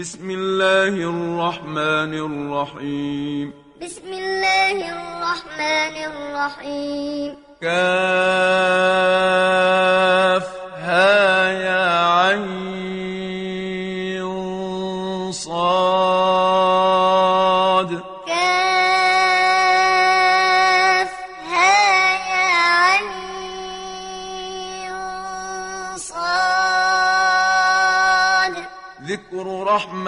بسم الله الرحمن الرحيم. بسم الله الرحمن الرحيم. كاف ها يا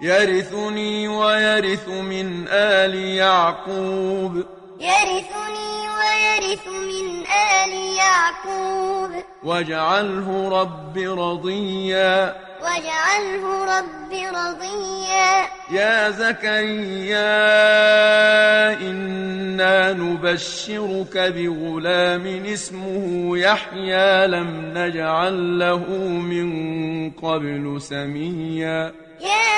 يرثني ويرث من آل يعقوب. يرثني ويرث من آل يعقوب. واجعله رب رضيا. واجعله رب رضيا. يا زكريا إنا نبشرك بغلام اسمه يحيى. لم نجعل له من قبل سميا. يا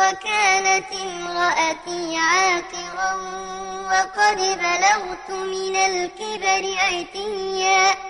وكانت امرأتي عاقرا وقد بلغت من الكبر عتيا.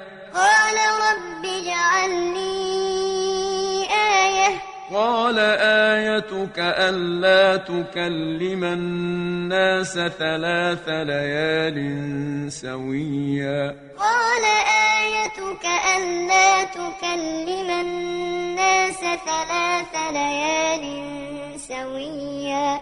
آيتك ألا تكلم الناس ثلاث ليال سويا. قال آيتك ألا تكلم الناس ثلاث ليال سويا.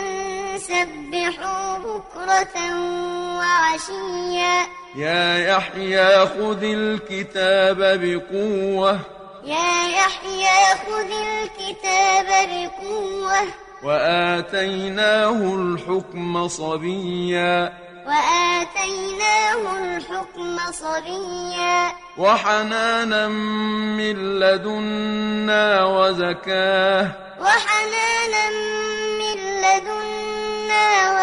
سبحوا بكرة وعشيا. يا يحيى خذ الكتاب بقوة. يا يحيى خذ الكتاب بقوة. وآتيناه الحكم صبيا. وآتيناه الحكم صبيا. وحنانا من لدنا وزكاة. وحنانا من لدنا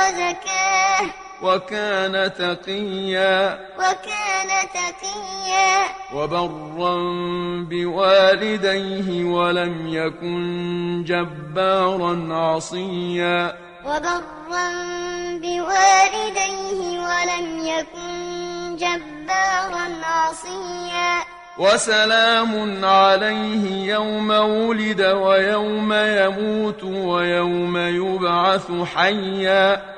وزكاة. وكان تقيا. وكان تقيا. وبرا بوالديه ولم يكن جبارا عصيا. وبرا بوالديه ولم يكن جبارا عصيا. وسلام عليه يوم ولد ويوم يموت ويوم يبعث حيا.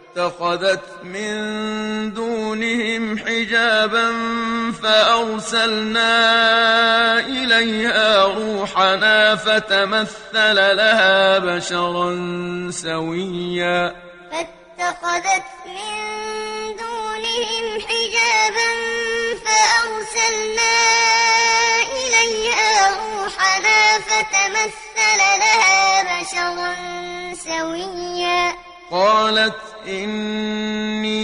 فاتخذت من دونهم حجابا فأرسلنا إليها روحنا فتمثل لها بشرا سويا. فاتخذت من دونهم حجابا فأرسلنا إليها روحنا فتمثل لها بشرا سويا. قالت إني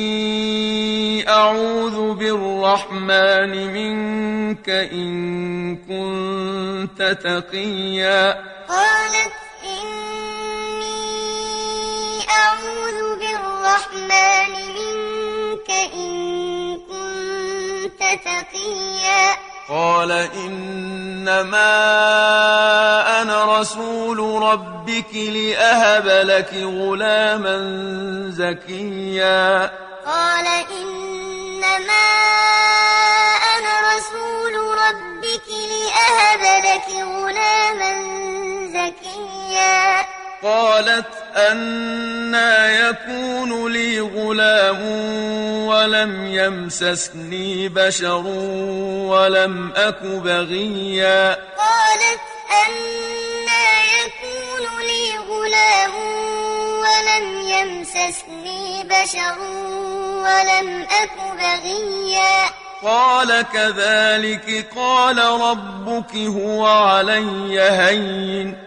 أعوذ بالرحمن منك إن كنت تقيا. قالت إني أعوذ بالرحمن منك إن كنت تقيا. قال إنما أنا رسول ربك لأهب لك غلاما زكيا. قال إنما أنا رسول ربك لأهب لك غلاما زكيا. قالت أنا يكون لي غلام ولم يمسسني بشر ولم أك بغيا. قالت أنا يكون لي غلام ولم يمسسني بشر ولم أك بغيا. قال كذلك قال ربك هو علي هين.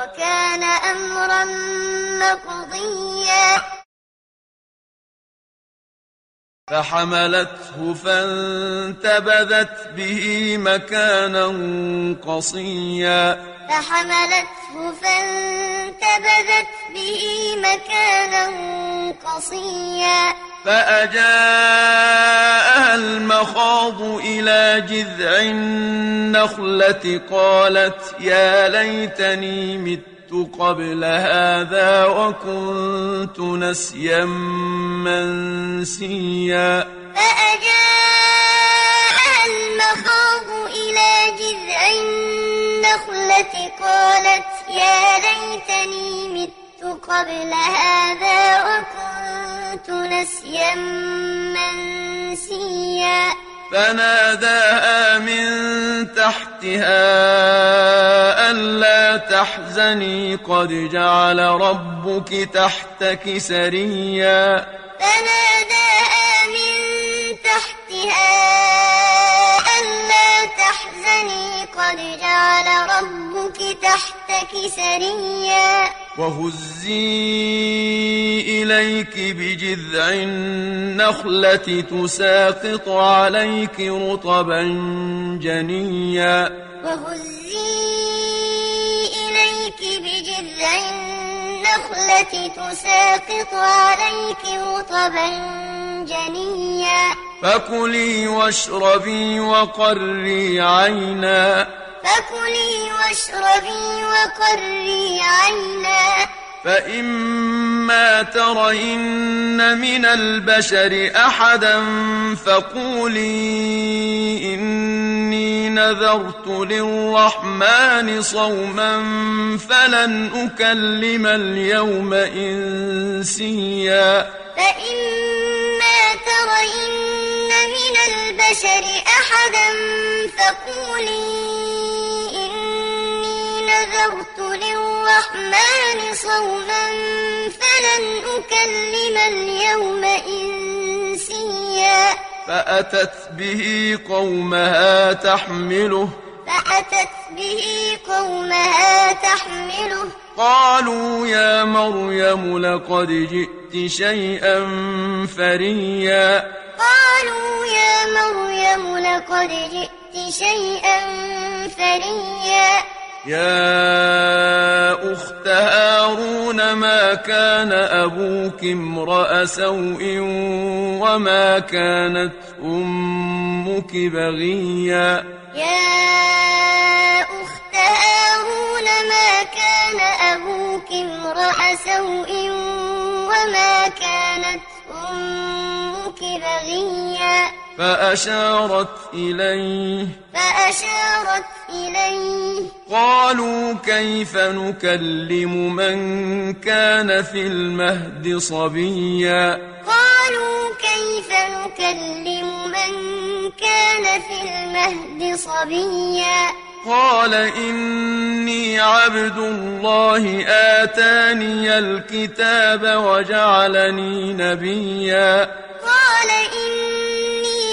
وكان أمرا مقضيا. فحملته فانتبذت به مكانا قصيا. فحملته فانتبذت به مكانا قصيا. فأجاءها المخاض إلى جذع النخلة قالت يا ليتني مت قبل هذا وكنت نسيا منسيا. فأجاءها المخاض إلى جذع النخلة قالت يا ليتني مت قبل هذا وكنت نسيا منسيا. فناداها من تحتها ألا تحزني قد جعل ربك تحتك سريا. فناداها من تحتها ألا تحزني قد جعل ربك تحتك سريا. وهزي إليك بجذع النخلة تساقط عليك رطبا جنيا. وهزي إليك بجذع النخلة تساقط عليك رطبا جنيا. فكلي واشربي وقري عينا. فكلي واشربي وقري عينا. فإما ترين من البشر أحدا فقولي إني نذرت للرحمن صوما فلن أكلم اليوم إنسيا. فإما ترين من البشر أحدا فقولي نذرت للرحمن صوما فلن أكلم اليوم إنسيا. فأتت به قومها تحمله. فأتت به قومها تحمله. قالوا يا مريم لقد جئت شيئا فريا. قالوا يا مريم لقد جئت شيئا فريا. يا أخت هارون ما كان أبوك امرأ سوء وما كانت أمك بغيا؟ يا أخت هارون ما كان أبوك امرأ سوء وما كانت أمك بغيا؟ فأشارت إليه. فأشارت إليه. قالوا كيف نكلم من كان في المهد صبيا؟ قالوا كيف نكلم من كان في المهد صبيا؟ قال إني عبد الله آتاني الكتاب وجعلني نبيا. قال إني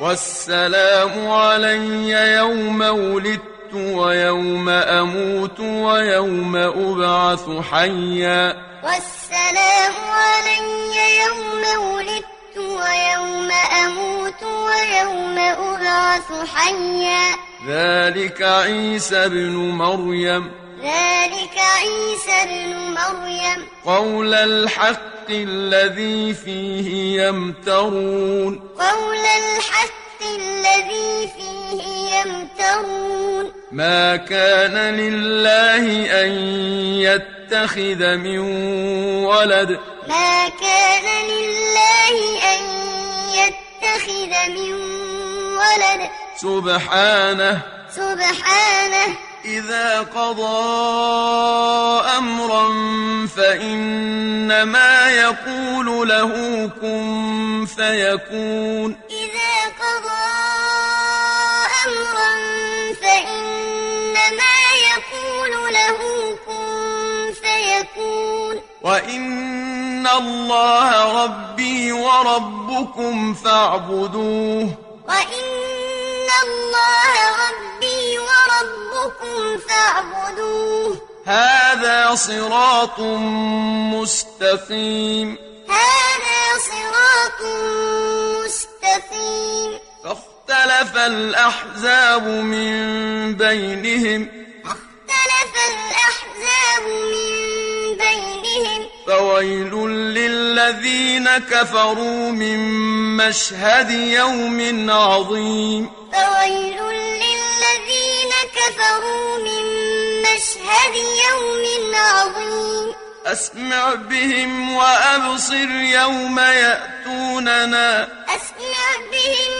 والسلام علي يوم ولدت ويوم أموت ويوم أبعث حيا. والسلام علي يوم ولدت ويوم أموت ويوم أبعث حيا. ذلك عيسى بن مريم. ذلك عيسى بن مريم. قول الحق الذي فيه يمترون. قول الحق الذي فيه يمترون. ما كان لله أن يتخذ من ولد. ما كان لله أن يتخذ من ولد. سبحانه. سبحانه. إذا قضى أمرا فإنما يقول له كن فيكون. إذا قضى أمرا فإنما يقول له كن فيكون. وإن الله ربي وربكم فاعبدوه. وإن الله ربي وربكم فاعبدوه. هذا صراط مستقيم. هذا صراط مستقيم. فاختلف الأحزاب من بينهم. فاختلف الأحزاب من بينهم. فويل للذين كفروا من مشهد يوم عظيم. فويل للذين كفروا من مشهد يوم عظيم. أسمع بهم وأبصر يوم يأتوننا. أسمع بهم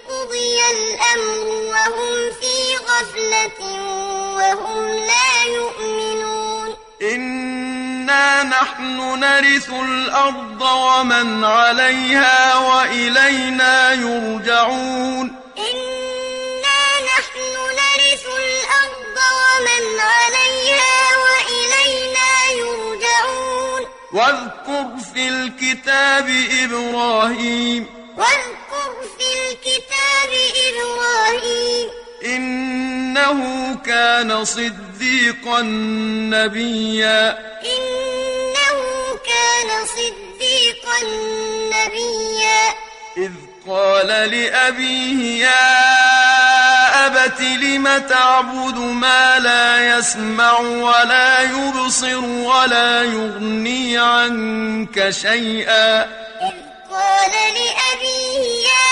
قضي الأمر وهم في غفلة وهم لا يؤمنون إنا نحن نرث الأرض ومن عليها وإلينا يرجعون إنا نحن نرث الأرض ومن عليها وإلينا يرجعون واذكر في الكتاب إبراهيم واذكر إبراهيم. إنه كان صديقا نبيا. إنه كان صديقا نبيا. إذ قال لأبيه يا أبت لم تعبد ما لا يسمع ولا يبصر ولا يغني عنك شيئا؟ إذ قال لأبيه يا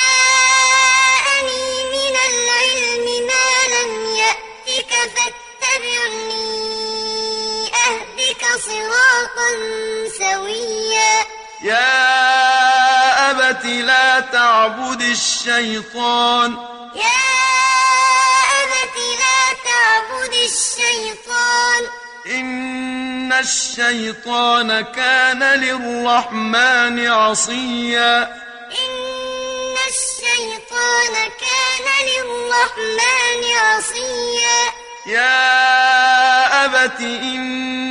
تعبد الشيطان. يا أبت لا تعبد الشيطان. إن الشيطان كان للرحمن عصيا. إن الشيطان كان للرحمن عصيا. يا أبت إني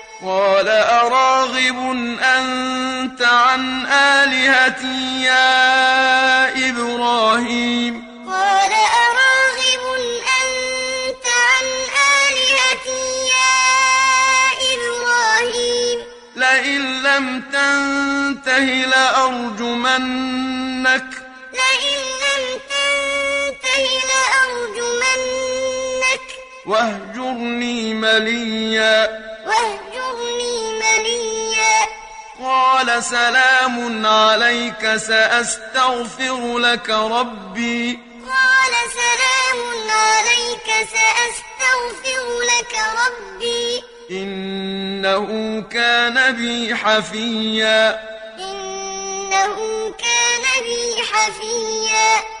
قال أراغب أنت عن آلهتي يا إبراهيم؟ قال أراغب أنت عن آلهتي يا إبراهيم. لئن لم تنته لأرجمنك. لئن لم تنته لأرجمنك. واهجرني مليا. واهجرني مليا قال سلام عليك سأستغفر لك ربي. قال سلام عليك سأستغفر لك ربي. إنه كان بي حفيا. إنه كان بي حفيا.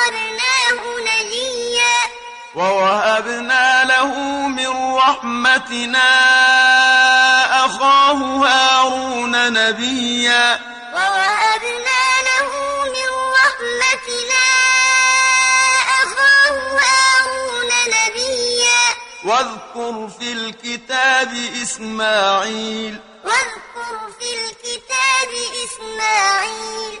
وقربناه نجيا ووهبنا له من رحمتنا أخاه هارون نبيا ووهبنا له من رحمتنا أخاه هارون نبيا واذكر في الكتاب إسماعيل واذكر في الكتاب إسماعيل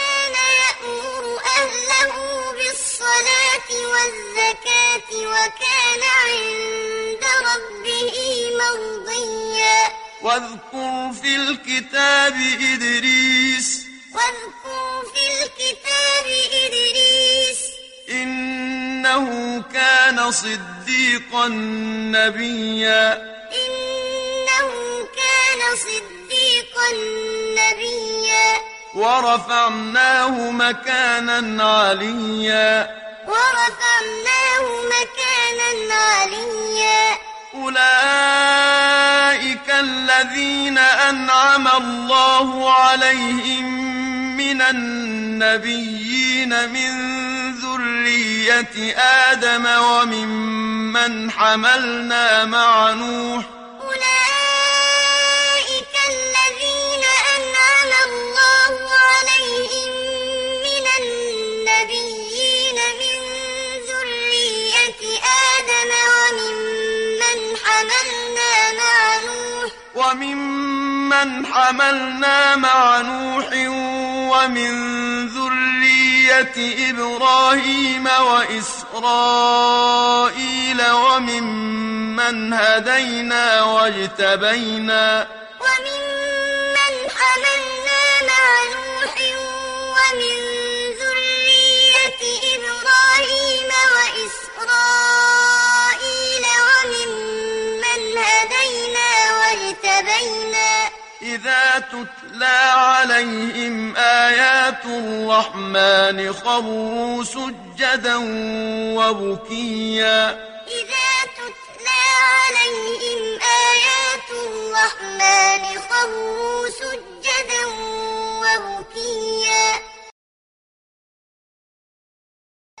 بالصلاة والزكاة وكان عند ربه مرضيا. واذكر في الكتاب إدريس. واذكر في الكتاب إدريس. إنه كان صديقا نبيا. إنه كان صديقا نبيا. ورفعناه مكانا عليا ورفعناه مكانا عليا أولئك الذين أنعم الله عليهم من النبيين من ذرية آدم وممن حملنا مع نوح. أولئك حملنا مع نوح ومن ذرية إبراهيم وإسرائيل وممن هدينا واجتبينا تتلى عليهم آيات الرحمن خروا سجدا وبكيا. إذا تتلى عليهم آيات الرحمن خروا سجدا وبكيا.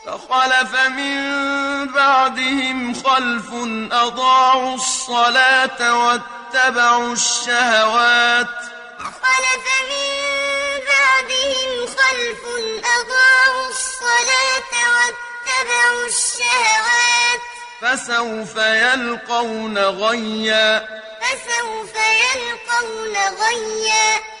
فخلف من بعدهم خلف أضاعوا الصلاة واتبعوا الشهوات. خلف من بعدهم خلف أضاعوا الصلاة واتبعوا الشهوات. فسوف يلقون غيا. فسوف يلقون غيا.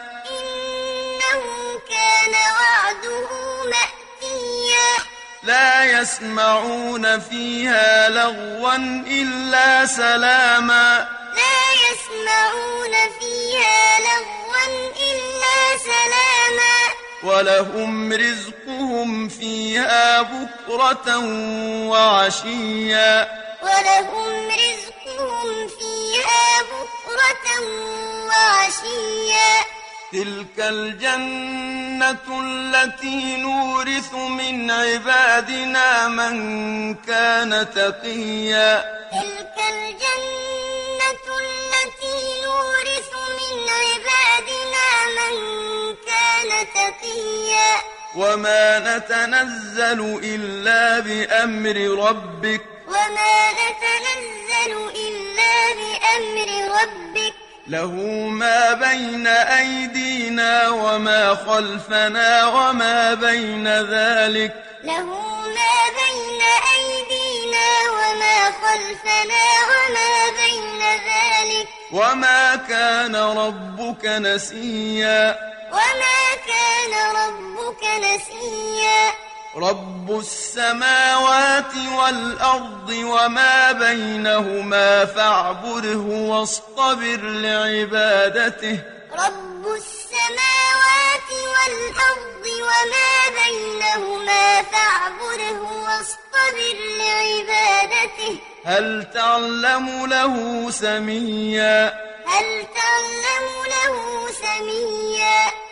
لا يسمعون فيها لغوا إلا سلاما. لا يسمعون فيها لغوا إلا سلاما. ولهم رزقهم فيها بكرة وعشيا. ولهم رزقهم فيها بكرة وعشيا. تلك الجنة التي نورث من عبادنا من كان تقيا. تلك الجنة التي نورث من عبادنا من كان تقيا. وما نتنزل إلا بأمر ربك. وما نتنزل إلا بأمر ربك. له ما بين أيدينا وما خلفنا وما بين ذلك. له ما بين أيدينا وما خلفنا وما بين ذلك. وما كان ربك نسيا. وما كان ربك نسيا. رب السماوات والأرض وما بينهما فاعبده واصطبر لعبادته. رب السماوات والأرض وما بينهما فاعبده واصطبر لعبادته. هل تعلم له سميا؟ هل تعلم له سميا؟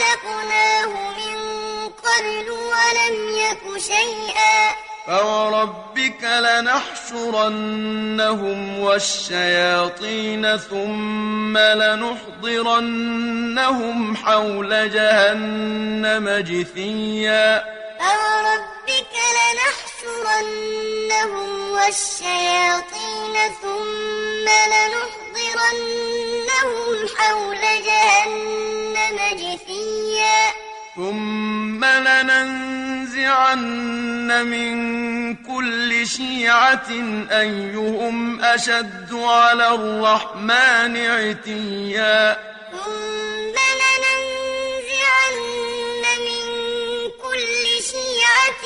خلقناه من قبل ولم يك شيئا. فوربك لنحشرنهم والشياطين ثم لنحضرنهم حول جهنم جثيا. فوربك لنحشرنهم والشياطين ثم لنحضرنهم حول جهنم جثيا. ثم لننزعن من كل شيعة أيهم أشد على الرحمن عتيا. ثم لننزعن من كل شيعة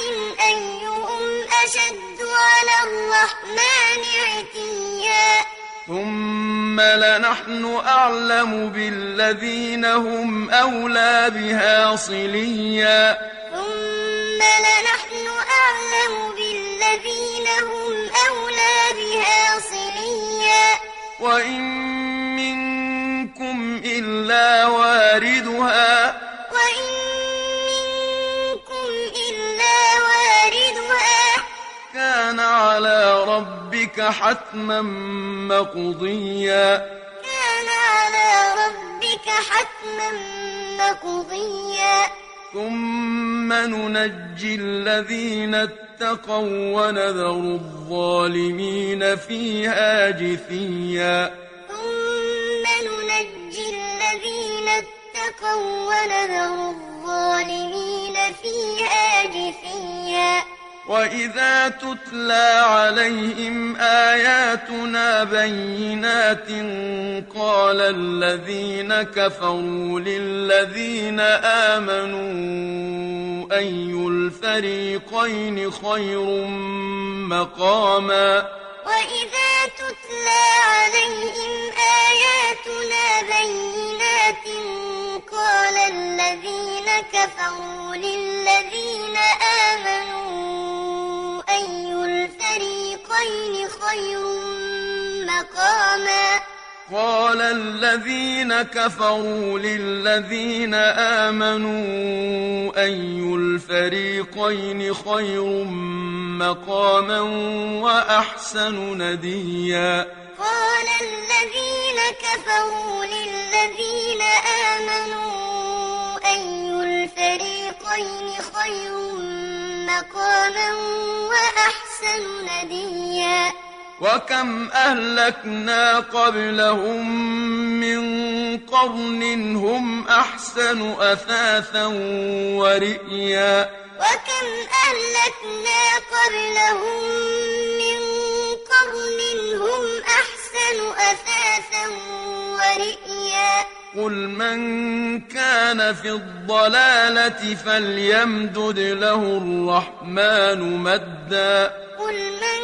أيهم أشد على الرحمن عتيا. ثم لنحن أعلم بالذين هم أولى بها صليا. ثم لنحن أعلم بالذين هم أولى بها صليا. وإن ربك حتما مقضيا. كان على ربك حتما مقضيا. ثم ننجي الذين اتقوا ونذر الظالمين فيها جثيا. ثم ننجي الذين اتقوا ونذر الظالمين فيها جثيا. وإذا تتلى عليهم آياتنا بينات قال الذين كفروا للذين آمنوا أي الفريقين خير مقاما وإذا تتلى عليهم آياتنا بينات قال الذين كفروا للذين آمنوا قال الذين كفروا للذين آمنوا أي الفريقين خير مقاما وأحسن نديا؟ قال الذين كفروا للذين آمنوا أي الفريقين خير مقاما وأحسن نديا؟ وكم أهلكنا قبلهم من قرن هم أحسن أثاثا ورئيا. وكم أهلكنا قبلهم من قرن هم أحسن أثاثا ورئيا. قل من كان في الضلالة فليمدد له الرحمن مدا. قل من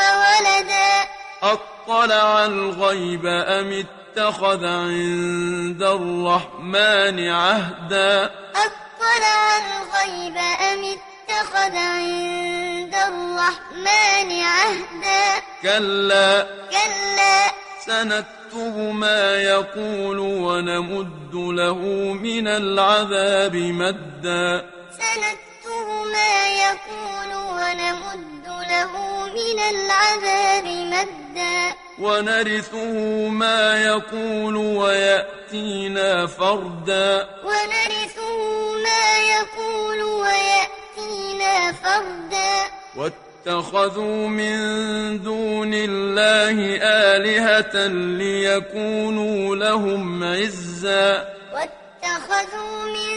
وولدا أطلع الغيب أم اتخذ عند الرحمن عهدا؟ أطلع الغيب أم اتخذ عند الرحمن عهدا. كلا. كلا. سنكتب ما يقول ونمد له من العذاب مدا. سنكتب ما يقول ونمد له من العذاب مدا. ونرثه ما يقول ويأتينا فردا. ونرثه ما يقول ويأتينا فردا. واتخذوا من دون الله آلهة ليكونوا لهم عزا. واتخذوا من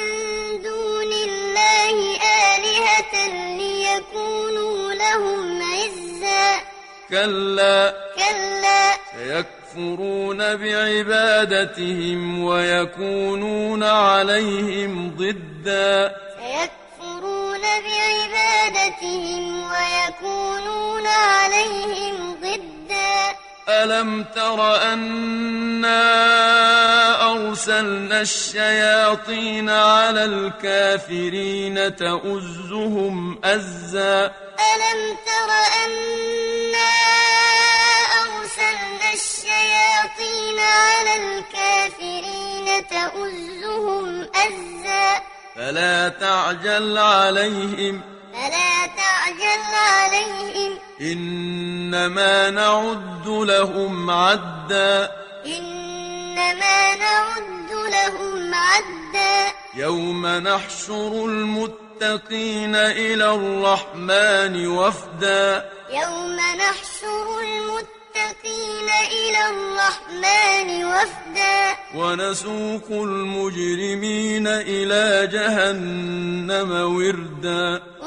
كلا. كلا. سيكفرون بعبادتهم ويكونون عليهم ضدا. سيكفرون بعبادتهم ويكونون عليهم ضدا. ألم تر أنا أرسلنا الشياطين على الكافرين تؤزهم أزا؟ ألم تر أنا أرسلنا الشياطين على الكافرين تؤزهم أزا؟ فلا تعجل عليهم فلا تعجل عليهم. إنما نعد لهم عدا. إنما نعد لهم عدا. يوم نحشر المتقين إلى الرحمن وفدا. يوم نحشر المتقين إلى الرحمن وفدا. ونسوق المجرمين إلى جهنم وردا.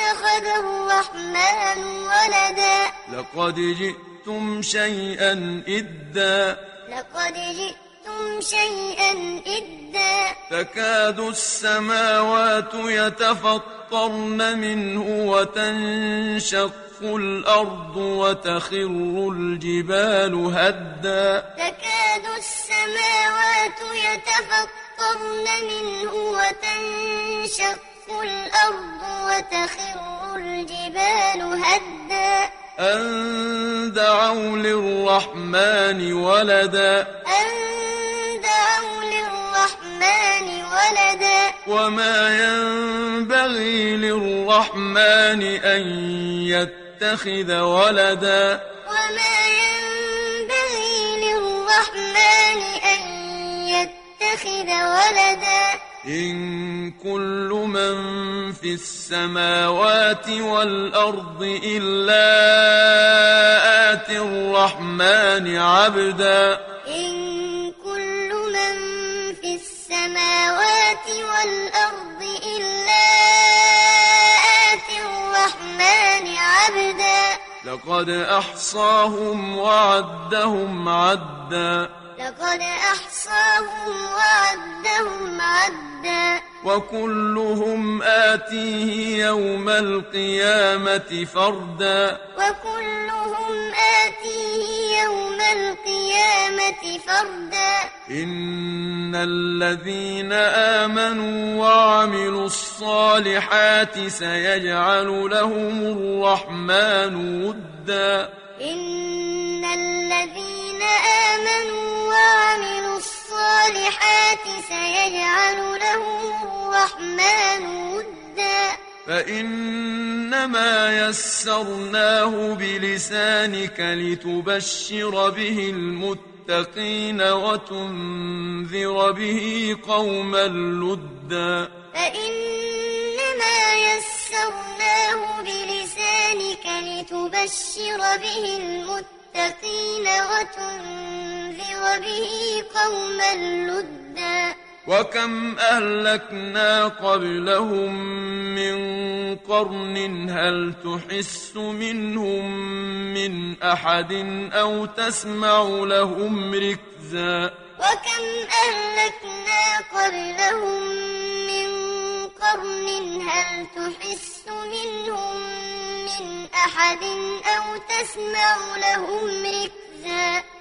اتخذ الرحمن ولدا. لقد جئتم شيئا إدا. لقد جئتم شَيْئًا إِدًّا. تكاد السماوات يتفطرن منه وتنشق الأرض وتخر الجبال هدا. تكاد السماوات يتفطرن منه وتنشق الأرض وتخر الجبال هدا. أن دعوا للرحمن ولدا. أن دعوا للرحمن ولدا. وما ينبغي للرحمن أن يتخذ ولدا. وما ينبغي للرحمن أن يتخذ ولدا. إن كل من في السماوات والأرض إلا آتي الرحمن عبدا. إن كل من في السماوات والأرض إلا آتي الرحمن عبدا. لقد أحصاهم وعدهم عدا. لقد أحصاهم وعدهم عدا. وكلهم آتيه يوم القيامة فردا. وكلهم آتيه يوم القيامة فردا. إن الذين آمنوا وعملوا الصالحات سيجعل لهم الرحمن ودا. إن الذين آمنوا وعملوا الصالحات سيجعل لهم الرحمن ودا فإنما يسرناه بلسانك لتبشر به المتقين وتنذر به قوما لدا فإنما يسرناه بلسانك لتبشر به المتقين وتنذر به قوما لدا. وكم أهلكنا قبلهم من قرن هل تحس منهم من أحد أو تسمع لهم ركزا؟ وكم أهلكنا قبلهم من قرن هل تحس منهم من أحد أو تسمع لهم ركزا؟